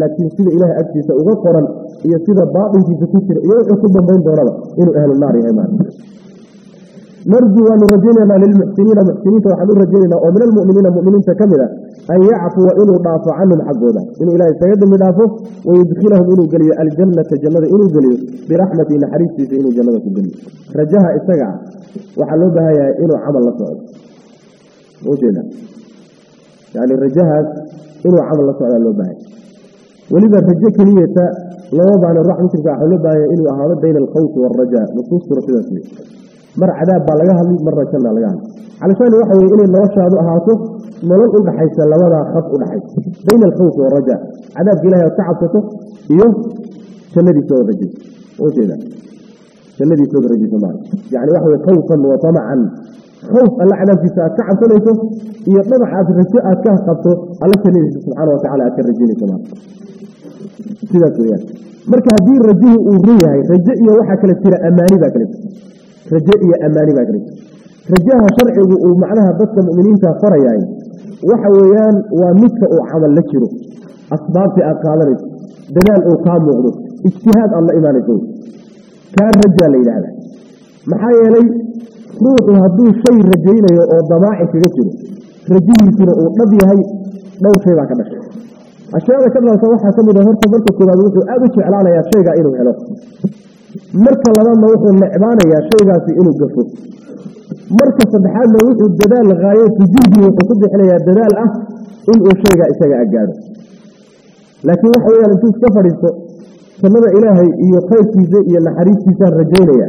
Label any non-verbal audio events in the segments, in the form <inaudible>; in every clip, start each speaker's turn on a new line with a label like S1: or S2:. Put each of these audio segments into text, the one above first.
S1: laakiin sida ilaahay agtiisa uga qoran iyo sida baatinkiisa ku jira iyo wuxuu ku dambayn doonaba inuu ahlu naar yahay maarka narju waanu rajaynaynaa lilmuxsiniina muxsiniinta waxaan u rajaynaynaa oo min almuminiina muminiinta ka mid a an yacfuwa inuu dhaafo canhum xaggooda. Inuu ilahay isaga dembi dhaafo wayudkhilahum inuu geliyo aljannata jannada inuu geliyo biraxmati naxariistiisa inuu jannada ku geliyo. Rajaha isaga ah waxaa loo baahan yahay inuu camal la socdo. Ujeeda yani rajahaas inuu camal la socdaa loo baahanya weliba rajo keliyata lama baahna ruux waxaa loo baahanya inuu ahaado bayna alkhawfi waalraja nusuustuna sidaas wey mar cadaab baa laga hadli marna janna laga hadli. Calishaani waxa inay noloshaadu ahaato nolol u labadaa khaf u bayna alkhawfi waalraja cadaabka ilahay ood ka cabsato iyo jannadiisa ood rajayso ujeeda jannadiisa ood rajayso maala yani waxa khawfan wa tamacan khawf alla cadaabkiisa aad ka cabsanayso iyo dhamac aad rajo aad ka qabto alla jannadiisa subxaana wa aad ka rajaynayso weyaan marka haddii rajuhu uu run yahay rajo iyo waxaa kale jira ammaani baa kale jira. Rajo iyo ammaani baa kale jira. Rajaha sharcigu uu macnaha dadka muminiinta farayahay waxa weeyaan waa midka uu camal la jiro. Asbaabtii aad qaadanayso dadaal uu kaa muuqdo ijtihaad aad la imaanayso. Kaa rajaa la yidhaahda maxaa yeelay ruuxu hadduu shay rajaynayo oo damaaci kaga jiro rajihiisuna uu dhab yahay dhowr baa ka dhashay ashyaada ka dhalasa waxaa ka mid a horta marka koowaad wuxuu aada u jeclaanayaa shaygaa inuu helo. Marka labaadna wuxuu necbaanayaa shaygaasi inuu gafo. Marka saddexaadna wuxuu dadaal haayatu juhdi wuxuu ku bixinayaa dadaal ah inuu shaygaa isaga agaado laakiin waxa weyaan intuu iska fadhiisto jannada ilaahay iyo khayrkiisa iyo naxariistiisaan rajaynaya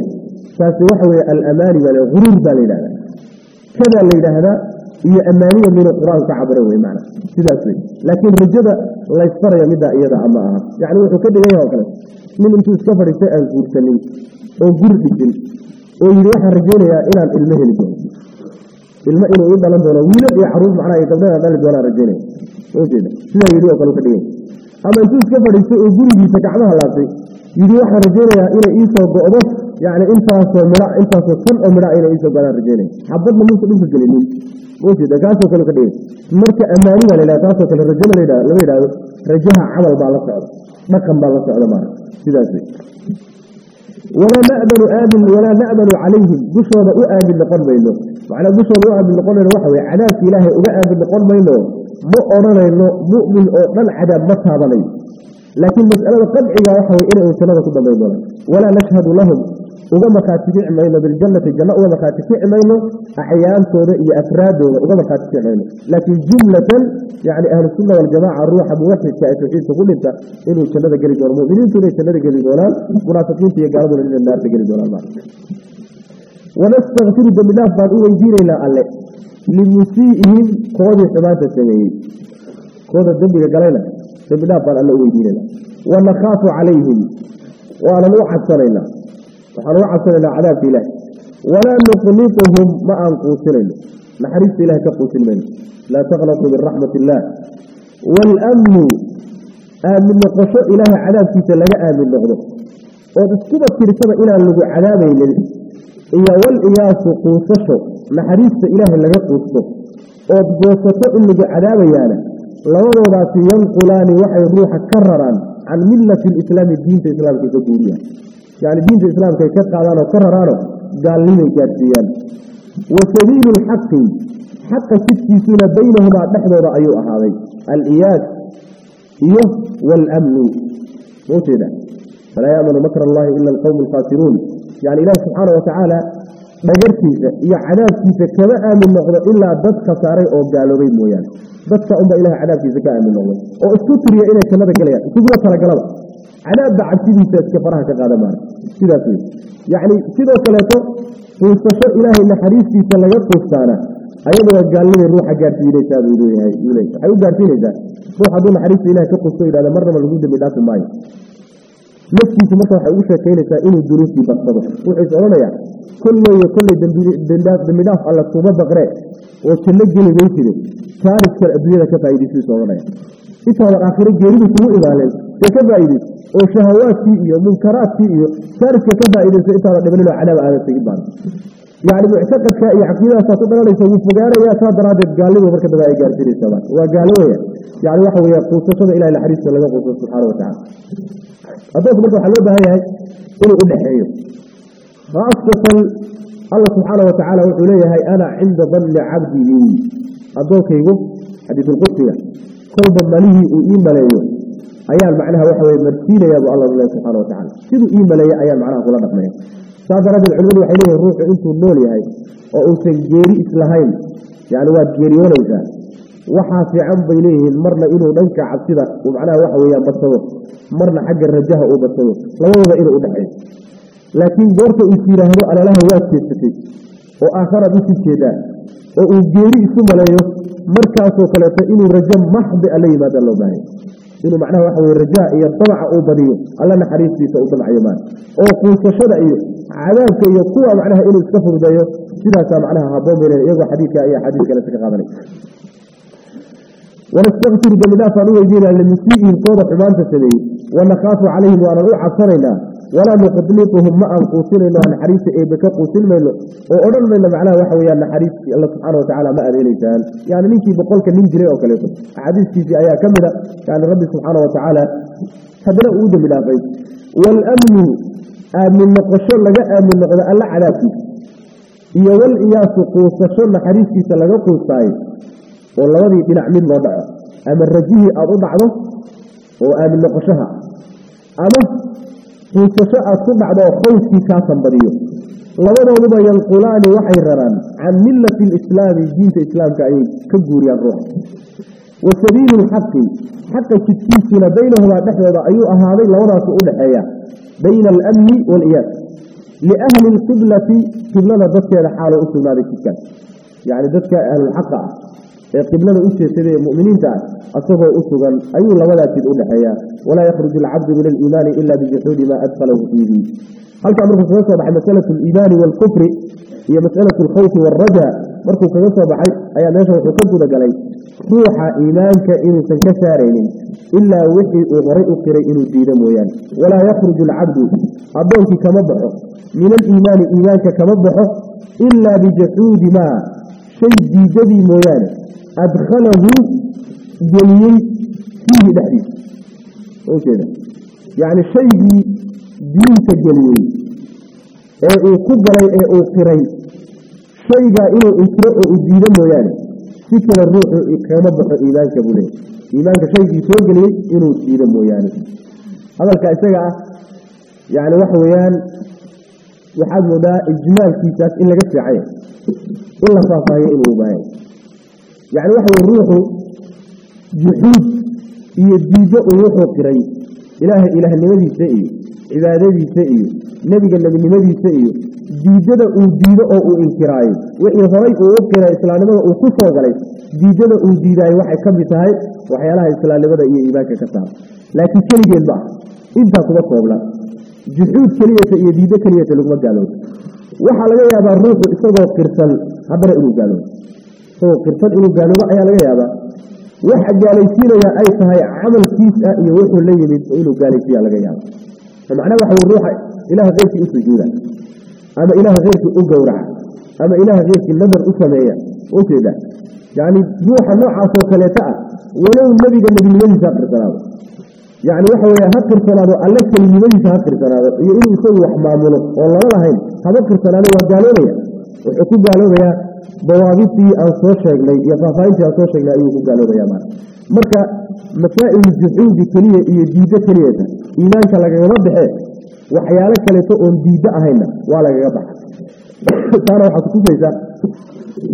S1: taasi waxa weye alamaani baa huruur baa la yidhahda kadaa la yidhaahdaa iyo ammaaniya minuu qur'aanku ka cabira wey maana sidaas wey laakiin rajada laysfaraya middaa iyada ama aha. Yacni wuxuu ka dhigan yaha oo kale nin intuu iska fadhiistay aan guursanin oo guri dhisin oo yidhi waxaan rajaynayaa inaan ilmo heli doono. Ilmo inuu ii dhalan doono wiilal iyo carruur macnaha gabdhaha dhali doonaan rajaynaya ujeeda sidaa yidhi oo kale ka dhigan ama intuu iska fadhiistay oo gurigiisa gacmaha laabtay yidhi waxaan rajaynayaa inay iisoo go'do yani intaasoo midha intaasoo tan oo midha inay iisoo godaan rajaynaya xabadna muusa dhulka gelinin ujeeda kaasoo kale ka marka ammaani baa la yidhahda kaasoo kale rajada la lama yidhahdo rajaha camal baa la socda dhaqan baa la socda maara sidaas wey walaa namanu aamin walaa na'manu calayhim dushooda u aamin noqon mayno macnaa dushooda u aamin noqon mayno waxa weye cadaabka ilaahay uga aamin noqon mayno ma odhanayno mu'min oo dhan cadaab ma taabanayo laakiin mas'alada qadciga waxa weye inay jannada ku dambayn doonaan walaa nashhadu lahum وما كاتبين عمينا بالجنة في الجنة وما كاتبين عمينا أحيان صورة إلى أفراده وما كاتبين عمينا لكن جملة يعني أهل السنة والجماعة الروح أبو وحي الكائفين تقول إنت إنه الشنادة قريق والمؤمنين تقول إنه الشنادة قريق والآن منافقين في يقاربوا لإن النار قريق والآن ونستغفر بالله فالأول يجير إلى الله لمسيئهم قوضة ثمانة سنين قوضة الدنب يقالينا بالله فالأول يجير إلى الله ونخاف عليهم وعلى نوحة سنين waxaan uga cabsanaynaa cadaabka ilaahi walaa nuqnituhum ma aan quusinayno naxariista ilahi ka quusin mayno. Laa taqnaquu min raxmat illaah waalamnu aamin noqosho ilaahay cadaabkiisa laga aamin noqdo. Ood iskuba tirsaba inaan lagu cadaabaynin. Iyo waliyaasu quusasho naxariista ilaahay laga quusto. Ood goosato in lagu cadaabayaana labadoodaasi yanqulaani waxay ruuxa ka raraan can millati lislaami diinta islaamka ka guuriyaan yani diinta islaamkaay ka qaadaan ka raraano gaalnimay gaadsiiyaan wa sabiilu lxaqi xaqa jidkiisuna baynahumaa dhexdooda ayuu ahaaday. Aliyaas iyo wاlamnu maujeeda falaa yamanu makr allahi ila alqowm alkhaasiruun yani ilahi subxaana watacaala dhagartiisa iyo cadaabkiisa kama aamin noqdo ilaa dad khasaaray oo gaaloobay mooyaane. Dadka unba ilaha cadaabkiisa ka aamin noqdo oo isku tiriya inay jannada galayaan isugula talagalaba cadaabba cabsidiisa iska faraha ka qaada maana. Sidaas wey yacni sidoo kaleeto quusasho ilaahay naxariistiisa laga quustaana ayaduna gaalnimay ruuxa gaarsiinaysaa buu leeyahay waxay u gaarsiinaysaa ruux hadduu naxariista ilahay ka quusto yidhahda marnaba lagu dembi dhaafi maayo. Naftiisu marka waxay ugu sheekaynaysaa inuu dunuubtii badsado wuxuu is odhanayaa kolleyo kolley dembi alla kuuma baqree oo janno geli mayside jaariskan adduunyada ka faa'iidaysu is odhanaya intaadan aakhiro geeridu kugu imaaleen ee ka faa'iidayso oo shahawaadkii iyo munkaraadkii iyo jaariska ka faa'iidayso intaadan dhibaninoo cadaab aadan tegin baan yani muctaqadka iyo caqiidadaasaa ku dhalanaysa wuu fogaanaya saa daraaddeed gaalnimo marka dambe ay gaarsiinaysaba waa gaalooya yani waxa weeye quusashada ilahay naxariista laga quuso subxaana watacala addoonku marka waxaa loo baahan yahay inuu u dhexeeyo khaasatan alla subxaana watacaala wuxuu leeyahay ana cinda danni cabdi lii addoonkaygu xadiisulqudsiga kolba malihii uu ii maleeyo ayaan macnaha waxa weye marsiinaya bu alla leeyahy subxana watacala siduu ii maleeya ayaan macnaha kula dhaqmaya. Saas daraaddeed culimadu waxay leeyihiin ruuxu intuu nool yahay oo uusan geeri islahayn yani waad geeriyoonaysaa waxaa fiican bay leeyihiin marna inuu dhanka cabsida uu macnaha waxa weeyaan badsado marna xagga rajaha uu badsado labadooda inuu u dhexeeyo. Laakiin goorta is yidhaahdo alalaha waad jeesatay oo aakharaad u sii jeedaa oo uu geeri isu maleeyo markaasoo kaleeto inuu rajo maxdi alla yimaada loo baahaya inuu macnaha waxa weye rajaa iyo damaca uu badiyo alla naxariistiisa uu damcayo maan oo quusashada iyo cadaabka iyo kuwa macnaha inuu iska fududeeyo sidaasaa macnaha haboon baylen iyagoo xadiidka iyo xadiis kaleta ka qaadanay wanastakfiru dembidhaafaan u weydiinaa limisiihim kooda xumaanta sameeyey. Wanakaafu calayhim waanan u cabsanaynaa walaa nuqdliquhum ma aan quusinayno naxariista eebe ka quusin mayno oo odhan mayno macnaha waxa weyaan naxariistii alla subxaana watacaala ma aad helaysaan yani ninkii boqolka nin jiray oo kaleeto. Axaadiistiisii ayaa ka mida yani rabbi subxaana watacaala haddana uu dembi dhaafay. Waalamnu aamin noqosho laga aamin noqdo alla cadaabkiisa iyo wal iyaasu quusasho naxariistiisa laga quustaayo oo labadii dhinac mid loo dhaco. Ama rajihii aada u dhacdo oo aamin noqoshaha ama quusasho aad ku dhacdo oo khawskii kaa sanbadiyo labadooduba yanqulaani waxay raraan can millati alislaami diinta islaamka ayay ka guuriyaan ruuxa. Wa sabiilu lxaqi xaqa jidkiisuna baynahumaa dhexdooda ayuu ahaaday labadaasu u bayna alamni waaliyaas liahli lqiblati qiblada dadkeeda xaaloo u sugnaaday jidkaas yacni dadka ahlulxaqa ah قبلنا أشياء سبيه مؤمنين تعال أصفه أسوغا أيه لولا تدعون حياة ولا يخرج العبد من الإيمان إلا بجحود ما أدخله فيه هل تعمل في خلاصة بعد مسألة الإيمان والكفر هي مسألة الخوف والرجاء مركو خلاصة بعد أي ناشا وحكمت ذا قلي روح إيمانك إن سكسارين إلا وحي أغرئ قري إن الدين مويان ولا يخرج العبد أبوك كمبحه من الإيمان إيمانك كمبحه إلا بجحود ما shay diidadii mooyaane adkhalahu geliyey fiihi dhexdiisa yacni shaygii diinta geliyey ee uu ku galay ee uu qiray shaygaa inuu inkiro oo uu diido mooyaane si kale ruuxu kama baxo iimaanka buu iimaanka shaygii soo geliyey inuu diido mooyaane hadalka isaga ah yacni waxa weeyaan waxaad moodaa ijmaalkiisaas in laga fiicaya in la faahfaahiyo inuu ubaahaya yacni waxa ruuxu juxuud iyo diiddo uu wuxuu qiray. Ilaaha ilaahnimadiisa iyo cibaadadiisa iyo nebiga nebinimadiisa iyo diiddada uu diido oo uu inkiraayo. Wixii horay uu u qiray islaamnimada uu ku soo galay diiddada uu diidaayo waxay ka mid tahay waxyaalaha islaamnimada iyo iimaanka ka saara laakiin keligeed ma ah intaa kuma koobna juxuud keliyata iyo diiddo keliyata laguma gaaloobo waxaa laga yaabaa ruuxu isagoo qirsan haddana inuu gaaloobo isagoo qirsan inuu gaaloobo ayaa laga yaabaa. Waxa gaalaysiinaya ay tahay camalkiis ah iyo wuxuu la yimid inuu gaalaysiiya laga yaaba macnaha waxa ruuxa ilaah keyrkii u sujuuda ama ilaah keyrkii u gowraca ama ilaah keyrkii nadar u sameeya ujeeda yani ruuxa noocaasoo kaleeta ah walow nebiga nebinimadiisa qirsanaado yani waxa wey ha qirsanaado alle kelinimadiisa ha qirsanaado iyo inuu isagu wax maamulo oo lama lahayn haba qirsanaado waa gaaloobaya wuxuu ku gaaloobayaa dawaabidii aan soo sheegnay iyo faahfaahintii aan soo sheegnay ayuu ku gaaloobaya maa marka masaa'il juxuudi keliya iyo diiddo keliyata iimaanka lagagama baxee waxyaalo kaleeto oon diiddo ahayna waa lagaga baxa. <coughs> Taana waxaa kutusaysa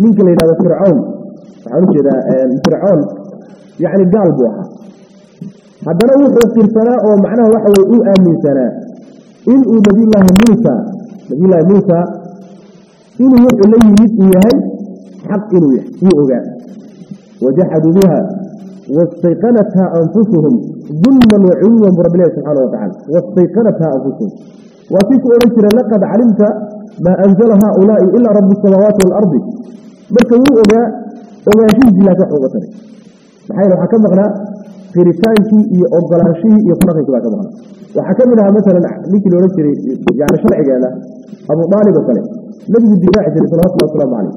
S1: ninka la yidhahdo fircown waxaan u jeedaa fircoon yacni gaal buu ahaa haddana wuxuu qirsanaa oo macnaha waxa weye u aaminsanaa inuu nabiyullaahi muusa nabiyullaahi muusa inuu wuxuu la yimid uu yahay xaq inuu yahay uu ogaa. Wajaxaduu biha wastayqanatha anfusuhum dulman waculuwan bu rabbilahi subxaana watacala wastayqanatha anfusuhum. Waa kii ku odhan jira laqad calimta maa anzala haaulaai ilaa rabu samaawaati waalardi marka wuu ogaa ogaanshihiisii laakin wax uga qiritaankii iyo ogolaanshihii iyo kudhaqankii baa ka maqnaa waxaa ka mid ahaa masalan ninkii la odhan jiray yani sharcigeeda abu aalib oo kale. Nabigu difaaci jiray salawatullahi wasalaamu calayh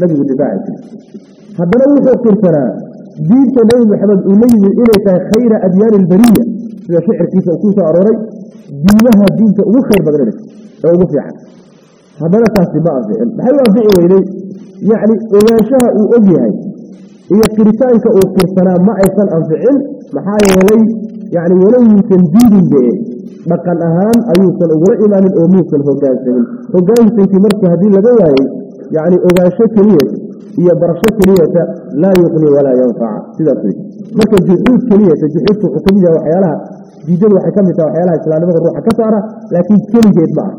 S1: nabigu difaaci jiray. Haddana wuxuu qirsanaa diinta nebi maxamed uu la yimid inay tahay khayra adyaani albariya sida shicirkiisa uu ku arooray diimaha diinta ugu khayr badan ee ugu fiican. Haddana taasi ma anficin maxay u anfici weyday yacni ogaanshaha uu og yahay iyo qiritaanka uu qirsanaa ma aysan anficin maxaa yeelay yani walow yuusan diidin be dhaqan ahaan ayuusan ugula imaanin oo muusan hogaansamin hogaansankii marka haddii laga waayey yani ogaansho keliya iyo barasho keliyata laa yuqni walaa yanfaca. Sidaas wey marka juxuud keliyata juxuudka wuxuu ka mid yahay waxyaalaha diidadu waxay ka mid tahay waxyaalaha islaamnimada ruuxa ka saara laakiin keligeed ma ah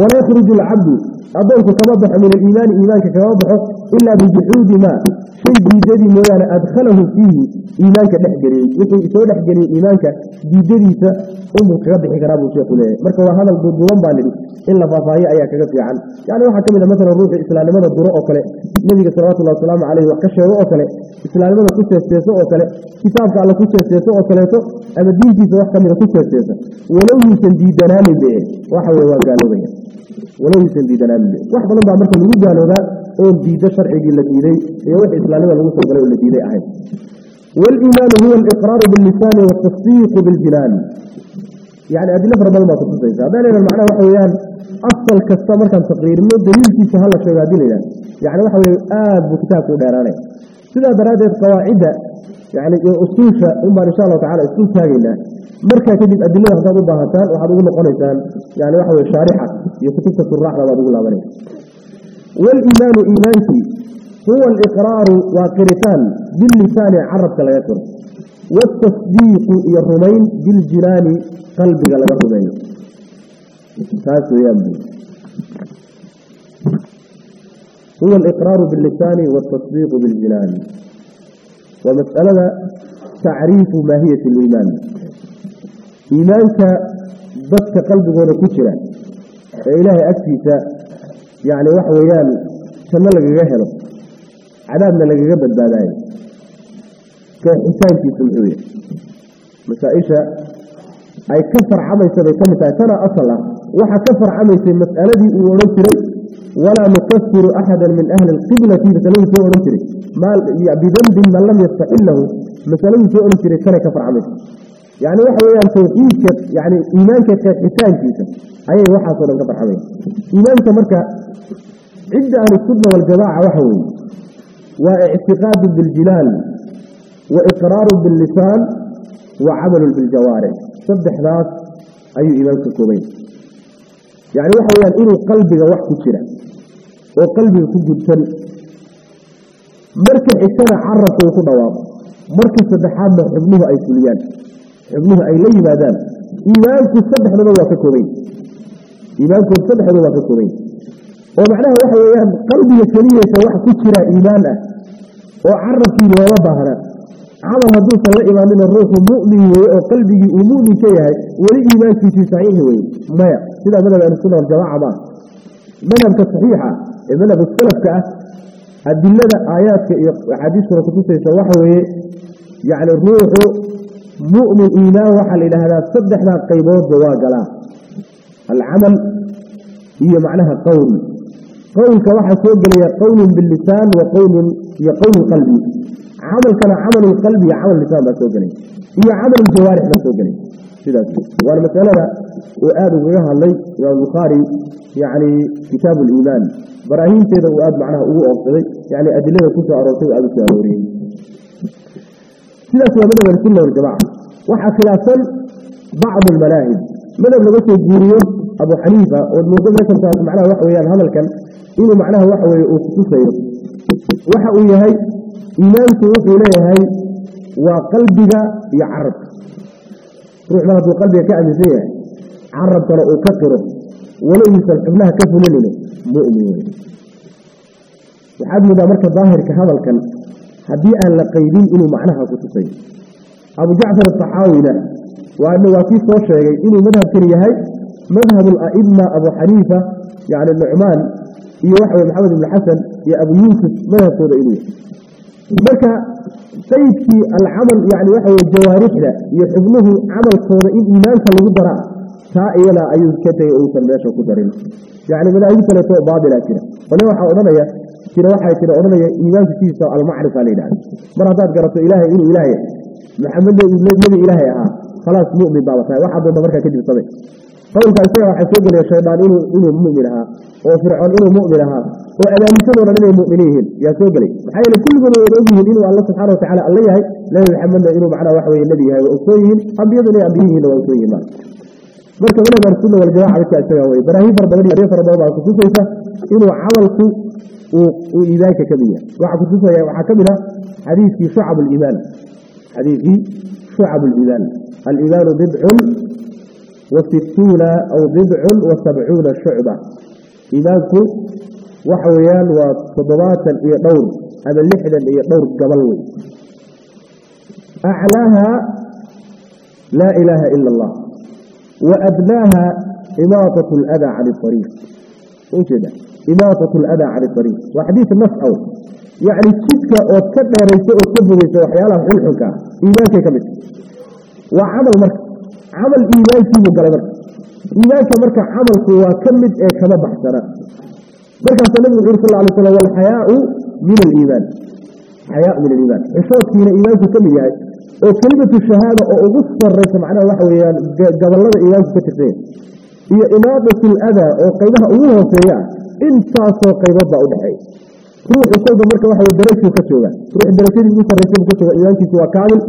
S1: walaa yakhruju alcabdu addoonku kama baxo min aliimaani iimaanka kama baxo ilaa bijuxuudi maa shay diidadii mooyaane adkhalahu fiihi iimaanka dhexgeliyey wuxuu isoo dhexgeliyey iimaanka diidadiisa unbuu kaga bixi karaa buu sheekhu leeyahay. Marka waa hadal duuduuban baa nidhi in la faahfaahiyo ayaa kaga fiican. Yani waxaa ka mid a masalan ruuxu islaamnimada duro oo kale nebiga salawatullahi wasalaamu caleyhi wax ka sheego oo kale islaamnimada ku seesteeso oo kale kitaabka alle ku seesteeso oo kaleeto ama diintiisa wax kamida ku seesteesa walow yuusan diidanaanin be waxa weye waa gaaloobaya walow yuusan diidanaanin be wax badan baa marka lagu gaaloobaa oon diiddo sharcigii la diiday iyo wix islaamnimada lagu soo galay oo la diiday ahayd. Waliimaanu huwa aliqraaru billisaani waaltasdiiqu biljinaan yani adilo fara badan baa kutusaysa haddaan macnaha waxa weeyaan asal kasta markaan taqriirino daliilkiisa hala sheego haddii la yidhahdo yani waxa weye aad buu kitaabku u dheeraanay sidaa daraaddeed qawaacidda yani iyo usuusha un baan insha allahu tacala isku taagaynaa markaa kadib adilada haddaad u baahataan waxaad ugu noqonaysaan yani waxa weye shaarixa iyo kutubta suraaxda baad ugu laabanaysa waliimaanu iimaankii huwa aliqraaru waa qiritaan billisaani carabka laga qiro waaltasdiiqu iyo rumayn biljinaani qalbiga laga rumeeyo taas weyaan bu huwa aliqraaru billisaani waaltasdiiqu biljinaani waa mas'alada tacriifu maahiyati aliimaan iimaanka dadka qalbigooda ku jira ee ilaahay agtiisa yani waxa weeyaan janno lagaga helo cadaabna lagaga badbaadaayo qeexitaankiisu muxuu yahay masaa-isha ay ka farcamaysa bay ka mid tahay tana asal ah waxaa ka farcamaysay mas'aladii uu odhan jiray walaa nukafiru axada min ahli alqiblati masaladii soo odhan jiray bidanbin man lam yastaxilahu masaladii soo odhan jiray tanay ka farcamaysa yani waxa weeyaan tawxiidka yani iimaanka qeexitaankiisa ayay waxaasoo dhan ka farcamaysa iimaanka marka cidda ahlusunna waljamaaca marka xigtana uu ku dhawaaqo marka saddexaadna xubnuhu ay fuliyaan. Xubnuhu ay la yimaadaan. Iimaanku saddexdaba waa ka koobay iimaanku saddexdaba waa ka koobay oo macnaha waxa weeyaan qalbiga keliyeysa wax ku jira iimaan ah oo carabkii looma baahna camal hadduusan la imaanina ruuxu mu'min weye oo qalbigii uu mu'min ka yahay weli iimaankiisii saxiixi weye maya sidaa madhab ahlusunna waljamaca maa madhabka saxiixa ee madhabka salafka ah adilada aayaadka iyo axaadiistuna kutusaysa waxa weeye yacni ruuxu mu'min iimaan waxaa la yidhaahdaa saddexdaa qayboodba waa galaa alcamal iyo macnaha qowl qowlka waxaa soo gelaya qowlun billisaan wa qowlun iyo qowl qalbi camalkana camal qalbi iyo camal lisaan baa soo gelay iyo camal jawaarix baa soo gelay sidaas waana masalada baraahiinteeda uu aada macnaha ugu oobsaday yani adilada ku soo aroortay aada u soo arooriyey sidaas waa madhab ahlusunna waljamaca waxaa khilaafsan bacdu almanaahib. Madhab laga soo guuriyo abu xaniifa ood moodo meeshantaas macnaha waxa weyaan hadalkan inuu macnaha waxa weye uu kutusayo waxa uu yahay iimaanku wuxuu leeyahay waa qalbiga iyo carabka ruux mar hadduu qalbiga ka aaminsan yahay carabkana uu ka qiro walow xubnaha ka fulinino mu'min wey waxaad moodaa marka daahirka hadalkan haddii aan la qaydin inuu macnaha kutusayo abu jacfar asaxaawina waana waa kii soo sheegay inuu madhabkan yahay madhab ala'ima abu xaniifa yani nucmaan iyo waxa wey maxamed ibn xasan iyo abu yuusuf madhabkooda inuu yahay marka qaydkii alcamal yani waxa weye jawaarixda iyo xubnuhu camalkooda taa iyada ayuu ka tegay uusan meesha ku darin. Yacni madaahib kaleeto baadila jira. Qole waxaa odhanaya jira waxaa jira odhanaya iimaanku sidiisa almacrifa la yidhahda mar haddaad garato ilaahay inuu ilaahay maxamedna uu nebi ilaahay ahaa khalaas mu'min baaba tahay. Waxaa doonta markaa kadib samay qowlka isaga waxaa soo gelaya shaydaan inuu mu'min ahaa oo fircoon inuu mu'min ahaa oo adaamisadoo dhan inay mu'miniin yihiin. Yaa soo gelay. Maxaa yeele kulligood way ogyihiin inuu alla subxana watacala alla yahay nebi maxamedna inuu macnaha waxa weye nebi yahay waa ogsoon yihiin. Ambiyaduna inay ambiye yihiinna waa ogsoon yihiin marka madhab ahlusunna waljamaca midka isaga weye baraahiin fara badan iyo aryo fara badan baa kutusaysa inuu camalku uu iimaanka ka mid yahay waxaa kutusaya waxaa ka mid ah xadiiskii shucab liimaan xadiiskii shucab liimaan aliimaanu bidcun wasituuna aw bidcun wa sabcuuna shucba. Iimaanku waxa weeyaan waa toddobaatan iyo dhowr ama lixdan iyo dhowr gabal wey aclaaha laa ilaaha ila allah wa adnaaha imaatat ladaa can ariiq ujeeda imaatat ladaa can ariiq waa xadiid nas aw yacni jidka ood ka dheerayso ood ka fogeyso waxyaalaha xunxunka ah iimaankay ka mid waa camal marka camal iimaankiibuu galay marka. Iimaanka marka camalku waa ka mid ee kama baxsana ka oo kelimatu shahaada oo ugu saraysa macnaha waxa weeyaan gabalada iimaanku ka tirsanya iyo imaadatu ladaa oo qaybaha ugu hooseeya intaasoo qaybood baa udhexeeya ruuxu kolba marka waxa wey darajuu ka jooga. Ruux darajadii ugu sarraysa buu ka jooga iimaankiisu waa kaamil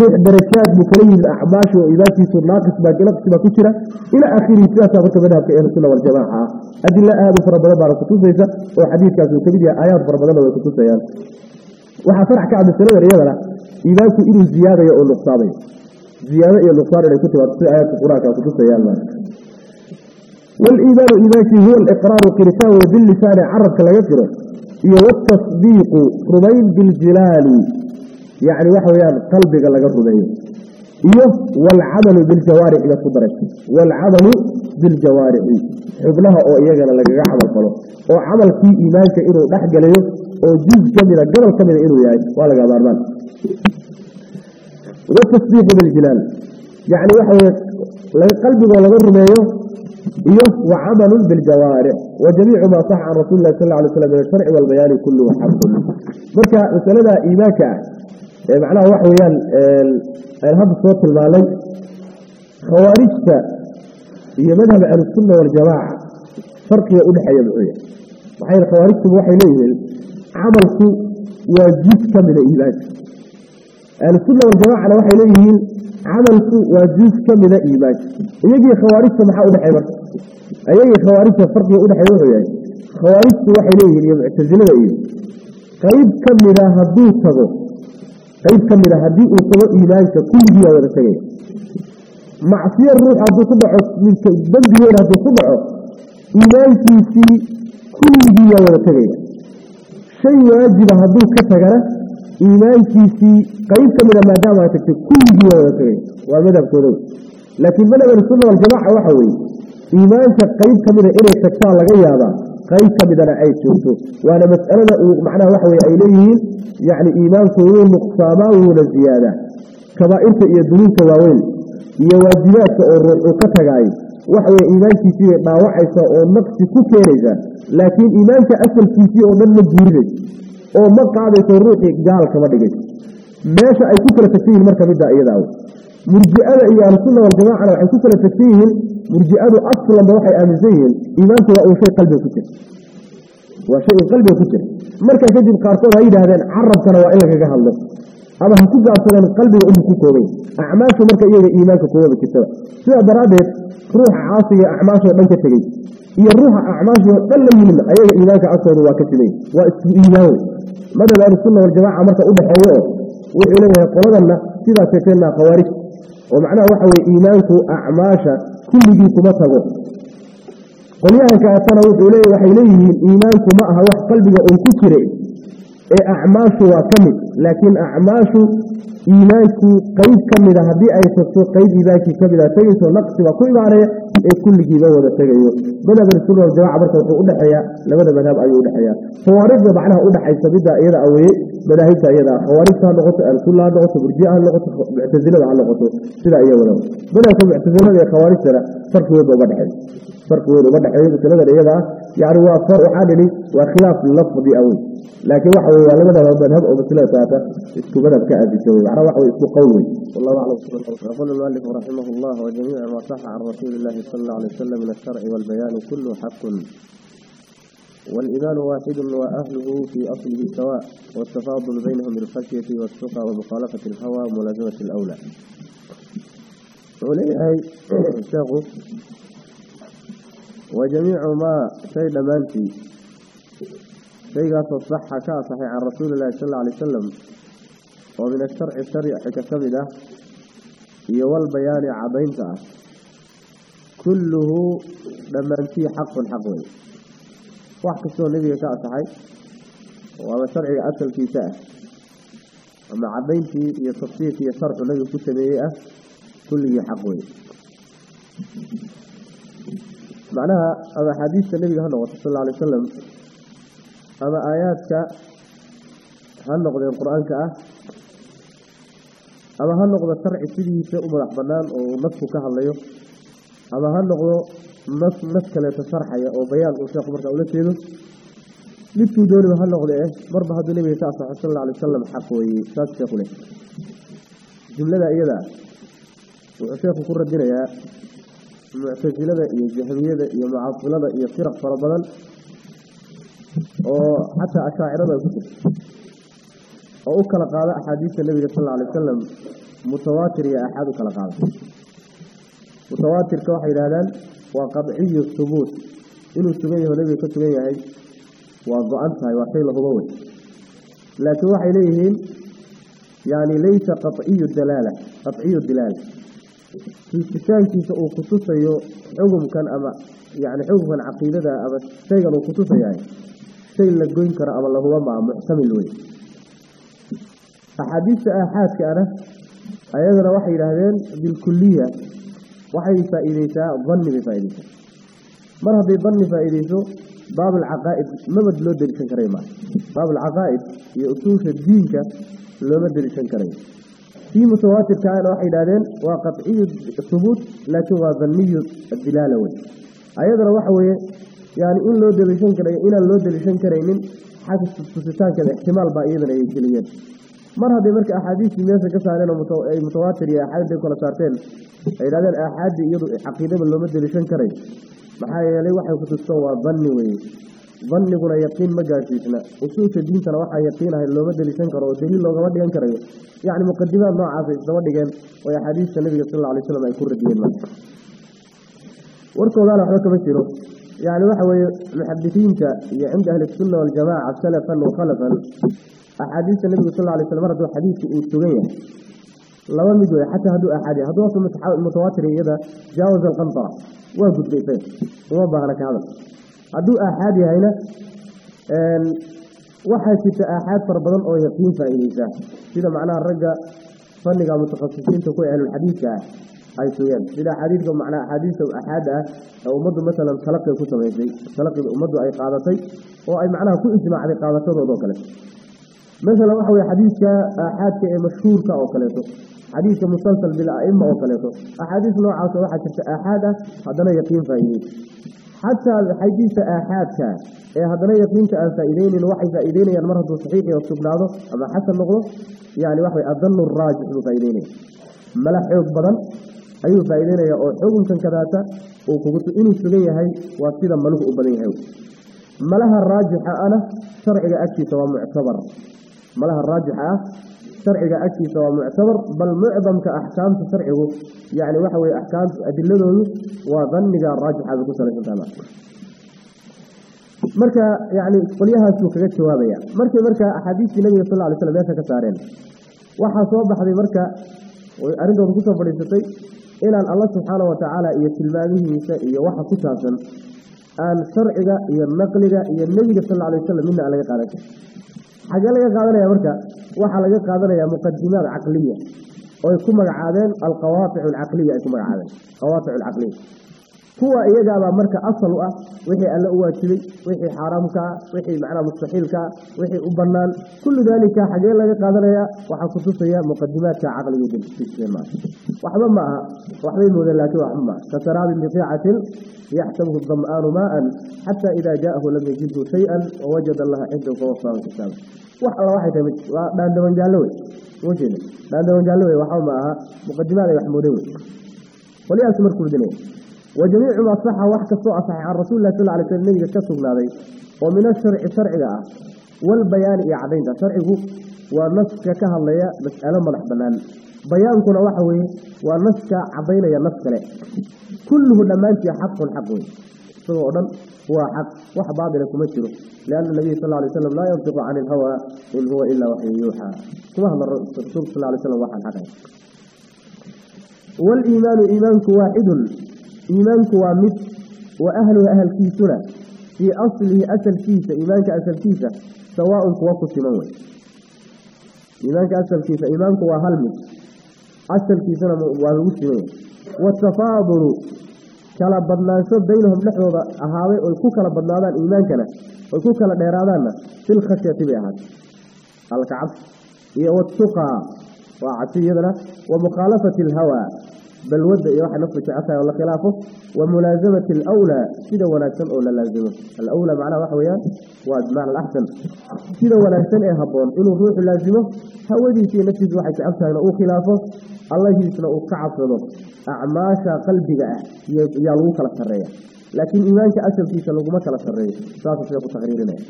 S1: ruux darajaad buu kala yimid acmaashu oo iimaankiisu naaqis baa naqsi baa ku jira. Ilaa akhirihi sidaasaa marka madhabka ahlusunna waljamaaca ah adilo aada u fara badan baana kutusaysa oo xadiidkaas uu ka mid yahay aayaad fara badanna way kutusayaan waxaa farax ka ah masaladan iyadana iimaanku inuu ziyaadayo oo nuqsaamayo ziyaado iyo nuqsaan inay ku timaado sida aayaadka qur'aanka kutusayaan waliimaanu iimaankii huwa aliqraaru qiritaan bilisaani carabka laga qiro iyo watasdiiqu rumayn biljilaali yacni waxa weyaan qalbiga laga rumeeyo iyo waalcamalu biljawaarixi baad ku daraysa waalcamalu biljawaarixi xubnaha oo iyagana lagaga camal falo oo camalkii iimaanka inuu dhex oo juz ka mida mida inuu yahay waa laga maarmaan watasdiiqu biljilaal yacni waxa weye qalbigoo laga rumeeyo iyo wacamalu biljawaarix wa jamiicu maa saxa can rasuli lahi sal alay slam min asharci walbayaani kulluhu xaqun marka masalada iimaanka ah macnaha waxa weeyaan aan hadda soo tilmaanay khawaarijta iyo madhab ahlusunna waljamaaca farqiga udhexeeya muxuu yahay. Maxaa yeel khawaarijtuba waxay leeyihiin camalku waa juz ka mida iimaanka. Ahlusunna waljamacana waxay leeyihiin camalku waa juz ka mida iimaanka. Iyagii khawaarijta maxaa udhexeey marka? Iyagii khawaarijta farqiga udhexeeya wuxuu yahay khawaarijtu waxay leeyihiin iyo muctasilada iyo qayb ka mida hadduu tago qayb ka mid a haddii uu tago iimaanka kulligii waa wada tegaya macsiyo ruux hadduu ku dhaco midka dembi weyn hadduu ku dhaco iimaankiisii kulligii waa wada tegaya shay waajiba hadduu ka tagana iimaankiisii qayb ka mida maadaama tagtay kulligii waa wada tegaya waa madhabkooda wey laakiin madhab ahlusunna waljamaca waxa weeye iimaanka qayb ka mida inay tagtaa laga yaabaa qayb ka midana ay joogto. Waana mas'alada macnaha waxa weye ay leeyihiin yacni iimaanku wuu nuqsaamaa wuuna ziyaadaa kabaa'irta iyo dunuubta waaweyn iyo waajibaadka oo ruux uu ka tagaayo waxa weye iimaankiisiibay dhaawacaysa oo naqsi ku keenaysa laakiin iimaanka asalkiisii oo dhan ma guurinayso oo ma qaadayso ruuxii gaal kama dhigayso meesha ay ku kala tagsan yihiin marka middaa iyada aw murji'ada iyo ahlusunna waljamacana waxay ku kala tagsan yihiin murji'adu aslanba waxay aaminsan yihiin iimaanku waa uu shay qalbiga ku jira waa shay uu qalbiga ku jira markaa kadib qaarkood ha yidhaahdeen carabkana waa in lagaga hadlo ama ha ku gaabsadeen qalbiga umu ku koobay acmaashu marka iyaga iimaanka kuwada jirtaba sidaa daraaddeed ruuxa caasiga acmaashoo dhan ka tegey iyo ruuxa acmaashoo dhan la yimidna wuxuu leeyahay qoladanna sidaas sheegteenna khawaarij. oo macnaha waxa weye iimaanku acmaasha kulligii kuma tago. Qolyahan kaatana wuxuu leeya waxay leeyihiin iimaanku ma aha wax qalbiga uun ku jire ee acmaashu waa ka mid. Laakiin acmaashu iimaanku qeyb ka mida haddii ay tagto qeyb iimaankii ka mida tegayso naqsiba ku imaanaya ee kulligiiba wada tegayo madhab ahlusunna waljamaca marka wuxuu udhexeeyaa labada madhab ayuu udhexeeyaa khawaarijda macnaha udhexaysa midda iyada aweye madaahibta iyada khawaarijta ha noqoto ahlusunna ha noqoto murji'a ha noqoto muctasilada ha noqoto sidaa iya wada madhabka muctasilada ee khawaarijtana farki weyn ba uga dhexeeya farki weyn uga dhexeeya masaladan iyada ah yani waa far waxaa nidhi waa khilaaf lafdi awey laakiin waxa weye waa labada madhab oo masalada taata isku madhab ka aadisa wey macnaha waxa weye isku qowl wey wallahu aclam
S2: يقول المؤلف رحمه الله وجميع ما صح عن رسول الله صلى الله عليه وسلم من الشرع والبيان كله حق. والإيمان واحد وأهله في أصله سواء والتفاضل بينهم بالخشية والتقى ومخالفة الهوى وملازمة الأولى. وليه شيخ وجميع ما شيء مانتي شيء صح كاصح عن رسول الله صلى الله عليه وسلم. ومن الشرع الشرع كسبده walbayaani cadaynta ah kulluhu dhammaantii xaqun xaq wey wax kastoo nebiga ka asaxay waaba sharciga asalkiisa ah. Ama cadayntii iyo tafsiirki iyo sharcu nebiga ku sameeyey ah kulligii xaq wey macnaha ama axaadiista nebiga ha noqoto sal alla alay wasalam ama aayaadka ha noqdeen qur'aanka ah ama ha noqdo sharci sidiisa u madax bannaan oo nasku ka hadlayo ama ha noqdo nas nas kaleeto sharxaya oo bayaan uu sheekhu markaa ula jeedo. Midkuu dooniba ha noqde eh marba hadduu nebiga ka asaxo sal alla alay wasalam xaq saas sheekhu leh. Jumlada iyada wuxuu sheekhu ku radinayaa muctasilada iyo jahmiyada iyo mucaasilada iyo firaq fara badan oo xataa ashaacirada ku jirta oo u kala qaada axaadiista nebiga sal alla alay wasalam mutawaatir iyo axaad u kala qaada mutawaatirka waxay yidhahdaan waa qadciyu hubuut inuu sugan yaho nebiga ka sugan yahay waa go-an tahay waa shay la hubo wey laakiin waxay leeyihiin yani laysa qaciyu dalaala qaciyu dilaala. Tuusitaankiisa uu kutusayo xugumkan ama yani xugumkan caqiidada ama shaygan uu kutusayahay shay la goyn karo ama la hubo maa muxtamil wey axaadiista aaxaadka ana ayadana waxay yidhaahdeen bilkuliya waxay faa-iideysaa danni bay faa-ideysaa mar hadday danni faa-iideyso baab alcaqaa'id mabad loo deliishan karay maa baab alcaqaa'id iyo usuusha diinka looma deliishan karayo kii mutawaatirka ana waxay yidhahdeen waa qaciyu hubuut laakiin waa danniyu dilaala wey ayadana waxa weeye yani in loo deliishan karayo inaan loo deliishan karaynin xagga tusitaankeeda ixtimaal baa iyadana ay geliyeen mar hadday marka axaadiistii meesha ka saareen ay mutawaatir iyo intay kala saarteen ay yidhahdeen aaxaadii iyadu caqiidaba looma deliishan karay. Maxaa yeelay waxay kutusto waa danni weye danniguna yaqiin ma gaadhsiisna. Usuulka diintana waxaa yaqiinahay looma deliishan karo oo daliil loogama dhigan karayo yacni muqadimaad noocaasay isdaba dhigeen oo axaadiista nebiga sal alla alay slam ay ku radiyeen warkoodaana waxba kama jiro. Yani waxa weeye muxadisiinta iyo cinda ahli sunna waljamaca salafan wa axaadiista nebigu sal alay slam mar hadduu xadiidka uu sugan yahay laba mid wey xataa hadduu axaad yahay hadduu wasu mutawaatir iyada jaawaza alqantara waa gudbay isaga uma baahna ka hadal. Hadduu aaxaad yahayna waxaa jirta aaxaad fara badan oo yaqiin faa-iideysaa sida macnaha ragga fanniga mutakhasisiinta kuwa ahlulxadiidka ah ay sugeen sida axaadiidka macnaa axaadiista axaada ah ee ummaddu masalan talaqi ku samaysay talaqida ummaddu ay qaadatay oo ay macnaha ku ijmaacday qaadashadoodoo kale masalan waxa weye xadiidka aaxaadka ee mashhuurka oo kaleeto xadiidka musalsal bilaima oo kaleeto axaadiis noocaas waxaa jirta aaxaad ah haddana yaqiin faa-iideysa xataa xadiidka aaxaadka ee haddana yaqiinta aan faa-ideynin waxay faa-iideynayaan mar hadduu saxiixi oo sugnaado ama xasan noqdo yani waxa way adanu raajix buu faa-ideynaya mala xoog badan ayuu faa-iideynaya oo xukunkan kadaata uu kugu inuu sugan yahay waa sida maluhu u badan yahay. Malaha raajixa ana sharciga agtiisa waa muctabar malaha raajixa ah sharciga agtiisa waa muctabar bal mucdamka axkaamta sharcigu yani waxa weye axkaamta adiladoodu waa daniga raajixa bay ku salaysantaha marka. Yani qolyahaasuu kaga jawaabaya. Markay marka axaadiistii nabiga sal lay slam meesha ka saareen waxaa soo baxday marka arrintooda ku soo fadhiisatay inaan alla subxaana watacaala iyo tilmaamihiisa iyo waxa ku saabsan aan sharciga iyo naqliga iyo nebiga sal alay wasalam midna aan laga qaadan karin حاجة لقى قادرة يا مركا. واحد لقى قادرة يا مقدمات عقلية. ويكون مرعادين القواطع العقلية يكون مرعادين قواطع العقلية. Kuwa iyagaabaa marka asal u ah wixii alle u waajibay wixii xaaraamka ah wixii macnaha mustaxiilka ah wixii u bannaan. Kullu daalika xagee laga qaadanaya waxaa kutusaya muqadimaadka caqliga maaha waxba ma aha waxbay moodeen laakiin waxba maaha kasaraabin biqiicatin yaxsabuhu dam'aanu maa'an xataa idaa jaa'ahu lam yajidhu shay-an wawajada allaha cindahu fawafaahu xisaaba wax alla waxay tahay waa dhaandabangaallo wey? Ujeeda dhaandabangaallo wey waxba ma aha. Muqadimaad ay wax moodeen wey. Qolyahaas markuu dinaya وجميع ما صح وحكى سوء صح عن رسول الله صلى الله عليه وسلم نبي كسر ومن الشرع الشرع ده. والبيان يا ده شرعه ونسك كهالليا مسألة ملح بنان بيان كل وحوي ونسك عضينا يا نسك له. كله لما أنت حق حقوي هو. وحق وحباب لكم اشروا لأن النبي صلى الله عليه وسلم لا ينطق عن الهوى إن هو إلا وحي يوحى. كما هذا الرسول صلى الله عليه وسلم وحى الحق والإيمان إيمانك واحد. Iimaanku waa mid wa ahluhu ahalkiisuna fii aslihi asalkiisa iimaanka asalkiisa sawaaun kuwa ku siman wey iimaanka asalkiisa iimaanku waa hal mid. Asalkiisana waa lagu siman yahay watafaadulu kala badnaansho baynahum dhexdooda ahaaday oy ku kala badnaadaan iimaankana oy ku kala dheeraadaanna filkhashyati bay ahaatay. Alka cabsi iyo watuqaa waa cabsi iyadana wa mukhaalafati alhawaa balwadda iyo waxa naftu jeceshahay oo la khilaafo wa mulaasamati alawlaa sida wanaagsan oo la laazimo. Alawlaa macnaha waxa weeyaan waa bimacna alaxsan sida wanaagsan ee habboon inuu ruuxu laazimo hawadiisa naftiisa waxay jecel uu khilaafo allahiisna uu ka cabsado acmaasha qalbiga ah yaa lagu kala sarreeya. Laakiin iimaanka asalkiisa laguma kala sarreeyo saasuu sida ku taqriirinaya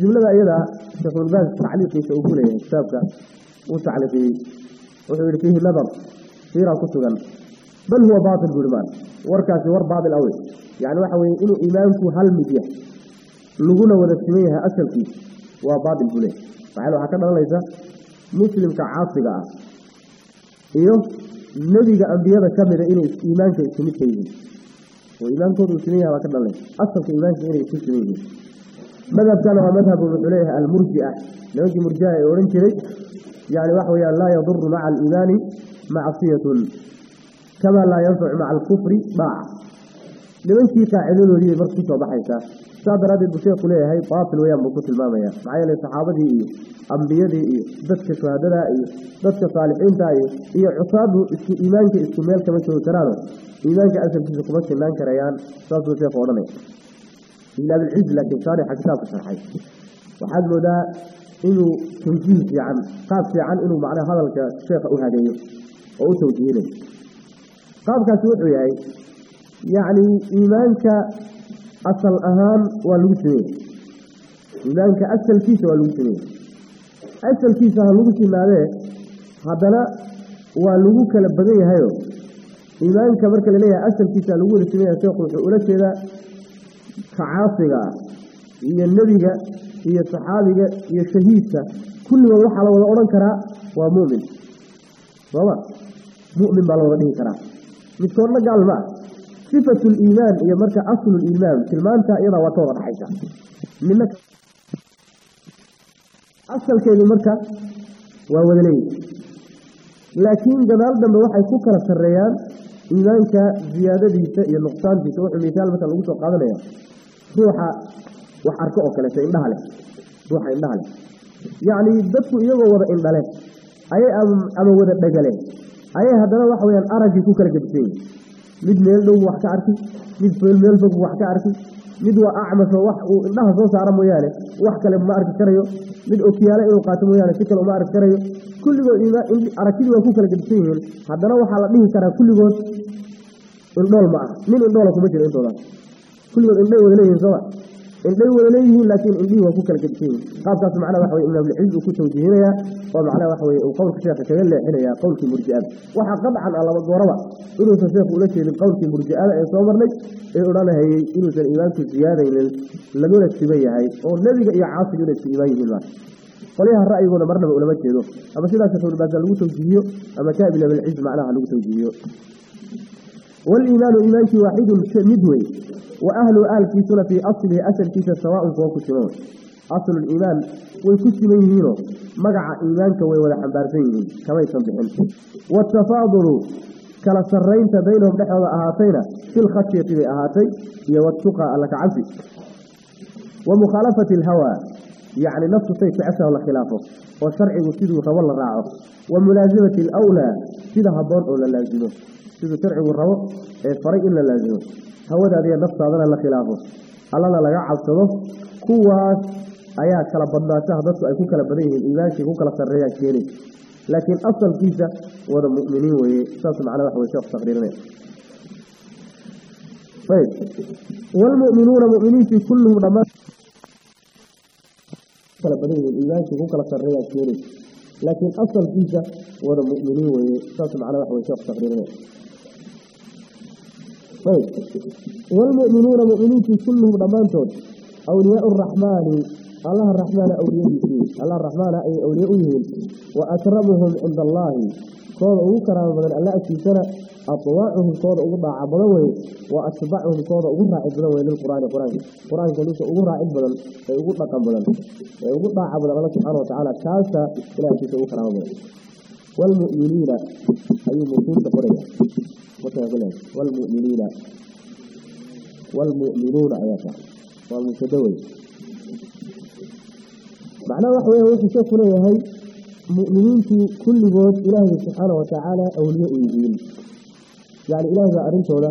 S2: jumlada iyada sheekhuulbaas tacliiqiisa uu ku leeyahay kitaabka uu tacliiqiyey wuxuu yihi fiihi nadar fiiraa ku sugan bal huwa baatil buu ihi maan warkaasi war baatil awe yacni waxa weeye inuu iimaanku hal mid yahay laguna wada siman yahay asalkiisa waa baatil buu leeyahay maxaa waxaa ka dhalanaysa muslimka caasiga ah iyo nebiga ambiyada ka mida inay iimaanka isku mid ka yihiin oo iimaankooda uu siman yahay baa ka dhalanaysa asalka iimaanka inay isku siman yihiin madhabkana waa madhabu wuxuu leeyahay almurjia nimankii murjiha ee odhan jiray yani waxa weyaan laa yaduru maca aliimaani macsiyatun kamaa laa yanfacu maca alkufri daaca nimankii qaacidadoodii bay marka ku soo baxaysaa saas daraaddeed buu sheekhu leeyahay baatil weyaan buu ku tilmaamaya maxaa yeele saxaabadii iyo ambiyadii iyo dadka shuhadadaa iyo dadka saalixiinta iyo iyo cusaadu asalkiisa inuu tawjiih fiican qaab fiican inuu macnaha hadalka sheekha u hadeeyo oo u tawjiihinayo qaabkaasi wuxuu yahay yacni iimaanka asal ahaan waa lagu sameeyey. Iimaanka asalkiisa waa lagu sameeyey. Asalkiisa ha lagu simaadee haddana waa lagu kala badan yahayo iimaanka marka la leeyahay asalkiisa ha lagu wada sameeyaha sheekhu wuxuu ula jeedaa ka iyo nebiga iyo saxaabiga iyo shahiidka kulligood waxaa la wada odhan karaa waa mu'min sooma mu'min baa la wada dhihi karaa. Midkoodna gaal ma ah sifatu liimaan iyo marka asluliimaan tilmaanta iyadaa waa ka wada dhaxaysa. Midna asalkeedu marka waa wada leeyihi laakiin gadaal dambe waxay ku kala sarreeyaan iimaanka ziyaadadiisa iyo nuqsaantiisa. Wuxuu misaal marka lagu soo qaadanaya. Ruuxa wax arko oo kaleeto indhaha leh ruuxa indhaha leh. Yacni dadku iyagoo wada indhale ayay ama wada dhegale ayay haddana waxa weyaan araggii ku kala gedisan yihiin mid meel dhow wax ka arki mid meel fog wax ka arki mid waa acmasho wax uu indhaha soo saara mooyaane wax kale ma arki karayo. Mid okiyaale inuu qaato mooyaane si kale uma arki karayo. Kulligood aragtidii waa ku kala gedisan yihiin haddana waxaa la dhihi karaa kulligood indhool ma ah nin indhoola kuma jiro intoodaas kulligood indhay wada leeyihiin sooma indhay wada leeyihiin laakiin indhihii waa ku kala gedisan yihiin qaabkaas macnaha waxa ibn abilciz uu ku tawjiihinayaa oo macnaha waxa weye uu qowlka sheekha kaga leexinayaa qowlkii murji'ada. Waxaa qadcan ah laba gooraba inuusan sheekhu ula jeedin qowlkii murji'ada ee soo marnay ee odhanahayey inuusan iimaanku ziyaadaynin laguna siban yahay oo nebiga iyo caasigu inay isku imaan yihiin qolyaha ra'yigooda marnaba ulama jeedo. Ama sidaas sheekhulibaasa lagu tawjiihiyo ama kaa ibn abilciz macnaha lagu tawjiihiyo. Waliimaanu iimaankii waaxidun mid wey wa ahlu aalkiisuna fii aslihi asalkiisa sawaaun kuwa ku siman asluliimaan way ku siman yihiinoo magaca iimaanka way wada xambaarsan yihiin kamaysan bixin watafaadulu kala sarraynta baynahum dhexdooda ahaatayna filkhashyati bay ahaatay iyo watuqa alla kacabsi wa mukhaalafati alhawaa yacni naftu say jeceshaho la khilaafo oo sharcigu siduu rabo la raaco wa mulaasimati alwlaa sida habboon oo هودا دي نفس هذا اللي خلافه الله لا يعصى قوة أيها كلا بنداتها دس أيكون كلا بريه إيمانش يكون كلا سريع كيري لكن أصل كيسة ورد مؤمنين ويساس معنا بحو الشيخ تقريرنا طيب والمؤمنون مؤمنين في كل مدامة كلا بريه إيمانش يكون كلا سريع كيري لكن أصل كيسة ورد مؤمنين ويساس معنا بحو الشيخ تقريرنا ayb waalmu'minuuna mu'miniintii kulluhum dhammaantood awliyaau araxmaani allaha raxmaana awliyadiisii allah raxmaana ayay awliye u yihiin wa akramuhum cinda allaahi kooda ugu karaamo badan alla agtiisana atwaacuhum kooda ugu dhaaca badan weye wa atbacuhum kooda ugu raaci badan weye lilqur'aani qur'aanka qur'aanka ninka ugu raacid badan ee ugu dhaqan badan ee ugu dhaaca badan alla subxana watacaala kaasa ilah agtiisa ugu karaamo badan waalmu'miniina ayuu musuulka qoraya waalmu'miniina waalmu'minuuna ayaa waa mubtada wey macnaha waxa weya wuxuu sheeku leeyahay mu'miniintu kulligood ilaahay subxaana watacaala awliye u yihiin yani ilahay baa arrintooda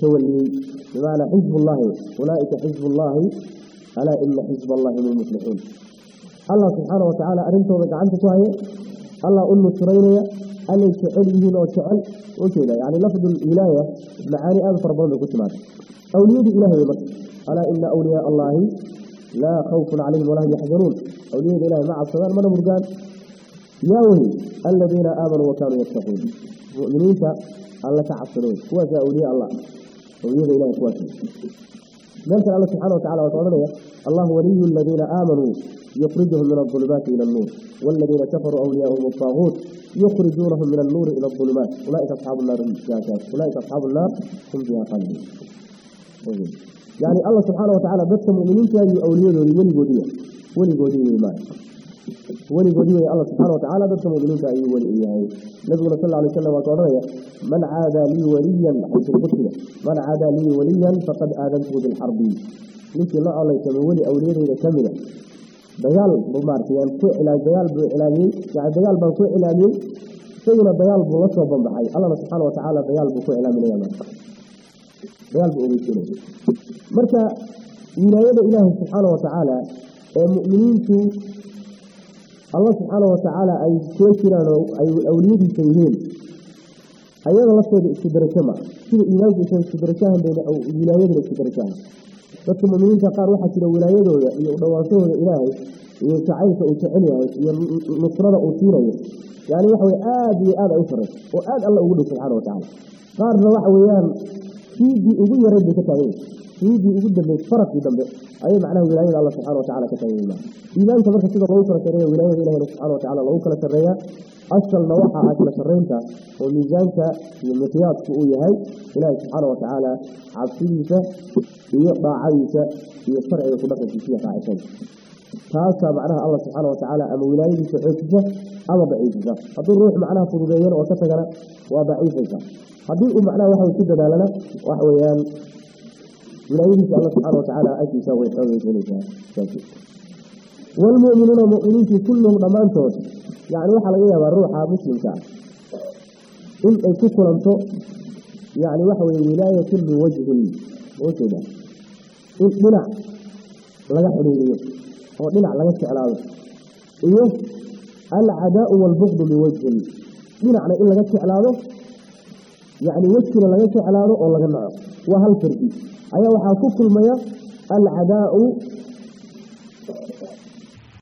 S2: ka waliyey bimacnaa xisbullaahi ulaaika xisbullaahi alaa ina xisba allahi hum muflixuun allah subxaana watacaala arrintooda gacanta ku haya allah u nusraynaya allay jecel yihiin oo jecel ujeeda yani lafdu wilaaya macaani aada fara badan bay ku timaada awliyadii ilahay wey marka alaa ina awliyaa allaahi laa khawfun calayhim walaa hum yaxzanuun awliyada ilahay ma cabsadaan mana murgaan. Yaa wey aladiina aamanuu wa kaanuu yattaquun muminiinta alla ka cabsado wey kuwaasa awliya allah. Awliyada ilahay kuwaas meel kale alla subxana watacala waa ka odhanaya allahu waliyu aladiina aamanuu yukhrijuhum min aulumaati ila alnuur waladiina kafaruu awliyaahum altaaguut yukhrijuunahum min alnuuri ila aulumaat ulaaika asxaabu naar ulaaika asxaabu nnaar hum fiiha khaaliduun yani alla subxaana watacaala dadka muminiinta iyo awliyadoodii weligoodiiy weligoodii wey maa weligoodii wey alla subxana watacaala dadka muminiinta ayuu weli u yahay nabiguna sal alay slam waa ka odhanaya man caadaa lii waliyan xadiisulqudsiga man caadaa lii waliyan faqad aadantuhu bilxarbi ninkii la colaysamay weli awliyadeyda ka mida dagaal bu maartay aan ku cilaa dagaal buu cilaamiyey yani dagaal baan ku cilaamiyey isaguna dagaal buu la soo bambaxay allana subxaana watacaala dagaal buu ku cilaaminaya marka dagaal alla subxaana watacaala ay kula jiraan oo ay awliyadiisa yihiin. Ayada laftooda isku darajo ma sida iimaanku isa isku darajahan bayna wilaayaduna isku darajahan dadka muminiinta qaar waxaa jira wilaayadooda iyo udhawaanshahooda ilaahay iyo jacaylka uu jecel yahay iyo nusrada uu siinayo yani waxa weye aada iyo aad ay u sarayso oo aad alla ugu dhow subxana watacaala qaarna waxa weeyaan siidii ugu yarayd bay ka taagan yahay siidii ugu dambeyd faraqii dambe ayay macnaha wilaayada alla subxana watacala ka taagan yihiin iimaanka marka sida loogu kala sarreeya wilaayada ilahina subxana watacala loogu kala sarreeya asalna waxa ah kala sarreynta oo miisaanka iyo miqyaadku uu yahay ilaahi subxaana watacaala cabsidiisa iyo dhaacadiisa iyo sharciga ku dhaqankiisa iyo raacisada taasaa macnaha alla subxaana watacaala ama wilaayadiisa xoojisa ama daciifisa hadduu ruux macnaha fududeeyana oo ka wilaayadiisa alla subxaana watacaala agtiisa way waalmu'minuuna mu'miniintii kulluhum dhammaantood yacni waxaa laga yaabaa ruuxa muslimka ah in ay ku kulanto yacni waxa weye wilaayatun min wajhin ujeeda in dhinac laga xidhiiriyo oo dhinac laga jeclaado iyo alcadaau waalbukdu min dhinacna in laga jeclaado yacni wejkina laga jeclaado oo laga naco waa hal fardi ayaa waxaa ku kulmaya alcadaau